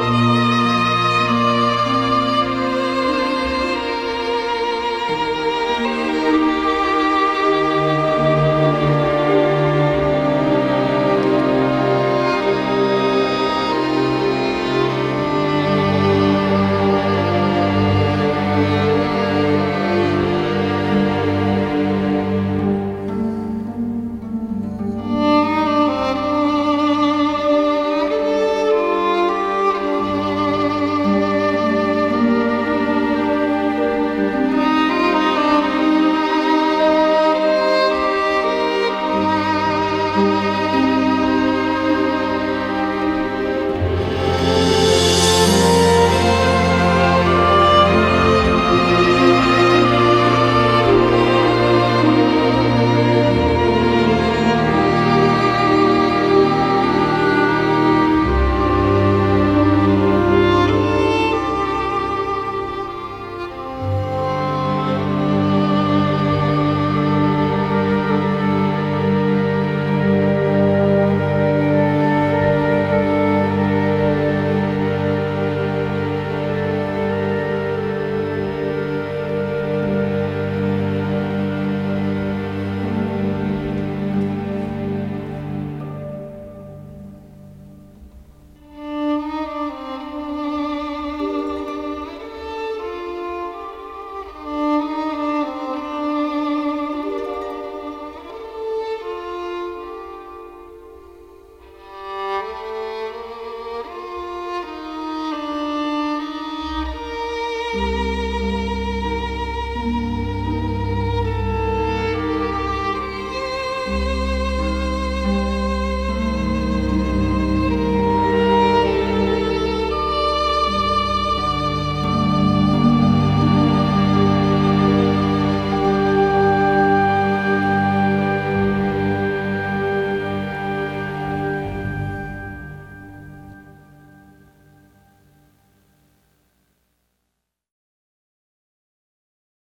Música